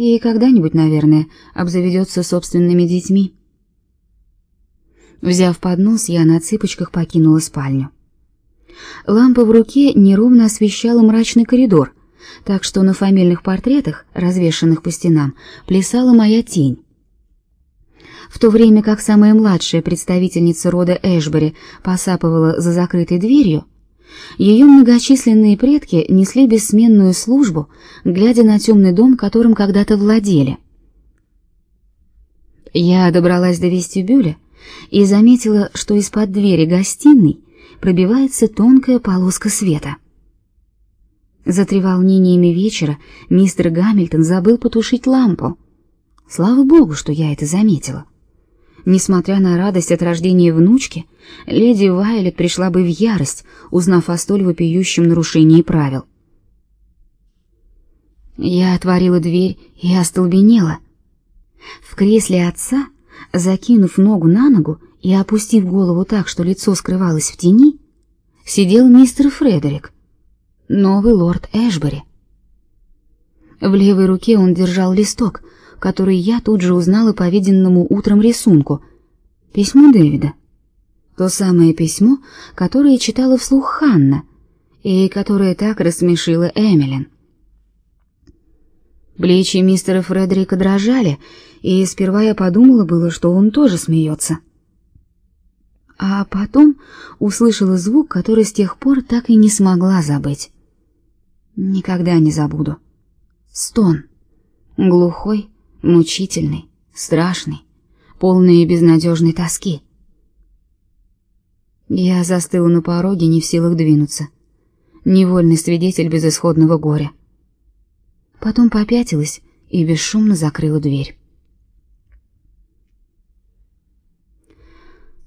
И когда-нибудь, наверное, обзаведется собственными детьми. Взяв поднос, я на цыпочках покинула спальню. Лампа в руке неровно освещала мрачный коридор, так что на фамильных портретах, развешанных по стенам, плясала моя тень. В то время как самая младшая представительница рода Эшбери посапывала за закрытой дверью, ее многочисленные предки несли бессменную службу, глядя на темный дом, которым когда-то владели. Я добралась до вестибюля и заметила, что из-под двери гостиной пробивается тонкая полоска света. За треволнениями вечера мистер Гамильтон забыл потушить лампу. Слава богу, что я это заметила. Несмотря на радость от рождения внучки, леди Вайлет пришла бы в ярость, узнав о столь вопиющем нарушении правил. Я отворила дверь и остолбенела. В кресле отца, закинув ногу на ногу и опустив голову так, что лицо скрывалось в тени, сидел мистер Фредерик, новый лорд Эшбери. В левой руке он держал листок — который я тут же узнала по виденному утром рисунку. Письмо Дэвида. То самое письмо, которое читала вслух Ханна, и которое так рассмешило Эмилин. Плечи мистера Фредерика дрожали, и сперва я подумала было, что он тоже смеется. А потом услышала звук, который с тех пор так и не смогла забыть. Никогда не забуду. Стон. Глухой, мучительный, страшный, полный безнадежной тоски. Я застыла на пороге, не в силах двинуться, невольный свидетель безысходного горя. Потом попятилась и бесшумно закрыла дверь.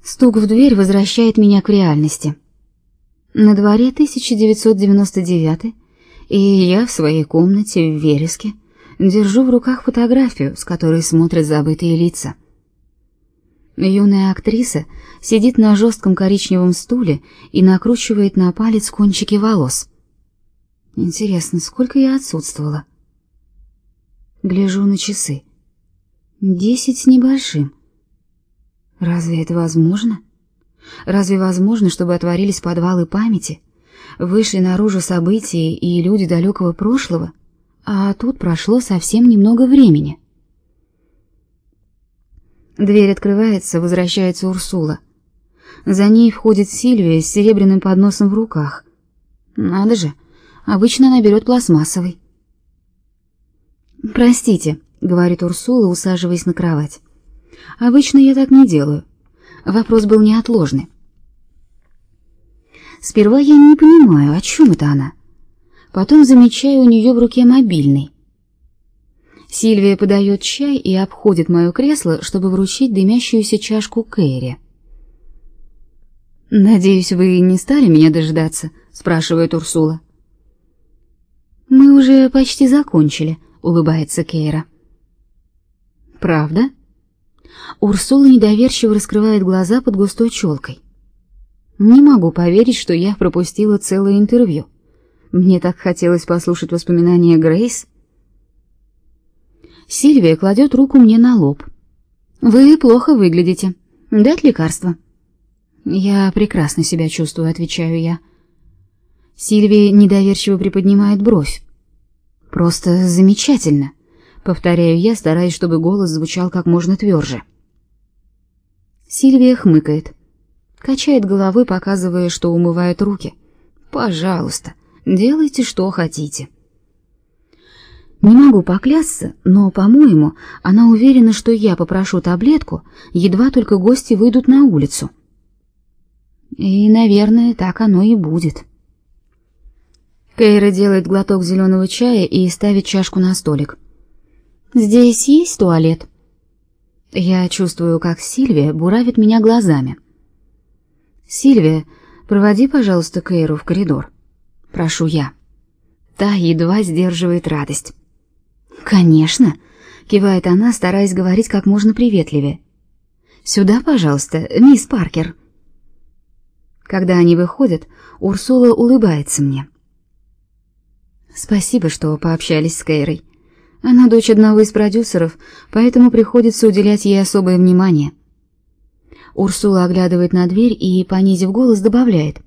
Стук в дверь возвращает меня к реальности. На дворе 1999, и я в своей комнате в Вереске Держу в руках фотографию, с которой смотрят забытые лица. Юная актриса сидит на жестком коричневом стуле и накручивает на палец кончики волос. Интересно, сколько я отсутствовала? Гляжу на часы. Десять с небольшим. Разве это возможно? Разве возможно, чтобы отворились подвалы памяти, вышли наружу события и люди далекого прошлого? А тут прошло совсем немного времени. Дверь открывается, возвращается Урсула. За ней входит Сильвия с серебряным подносом в руках. Надо же, обычно она берет пластмассовый. «Простите», — говорит Урсула, усаживаясь на кровать. «Обычно я так не делаю. Вопрос был неотложный». Сперва я не понимаю, о чем это она. Потом замечаю у нее в руке мобильный. Сильвия подает чай и обходит мое кресло, чтобы вручить дымящуюся чашку Кэрри. «Надеюсь, вы не стали меня дожидаться?» — спрашивает Урсула. «Мы уже почти закончили», — улыбается Кейра. «Правда?» Урсула недоверчиво раскрывает глаза под густой челкой. «Не могу поверить, что я пропустила целое интервью. Мне так хотелось послушать воспоминания Грейс. Сильвия кладет руку мне на лоб. Вы плохо выглядите. Дать лекарство? Я прекрасно себя чувствую, отвечаю я. Сильвия недоверчиво приподнимает бровь. Просто замечательно, повторяю я, стараясь, чтобы голос звучал как можно тверже. Сильвия хмыкает, качает головой, показывая, что умывает руки. Пожалуйста, Делайте, что хотите. Не могу поклясться, но, по-моему, она уверена, что я попрошу таблетку, едва только гости выйдут на улицу. И, наверное, так оно и будет. Кейра делает глоток зеленого чая и ставит чашку на столик. Здесь есть туалет. Я чувствую, как Сильвия буравит меня глазами. Сильвия, проводи, пожалуйста, Кейру в коридор прошу я. Та едва сдерживает радость. Конечно, кивает она, стараясь говорить как можно приветливее. Сюда, пожалуйста, мисс Паркер. Когда они выходят, Урсула улыбается мне. Спасибо, что пообщались с Кейрой. Она дочь одного из продюсеров, поэтому приходится уделять ей особое внимание. Урсула оглядывает на дверь и, понизив голос, добавляет: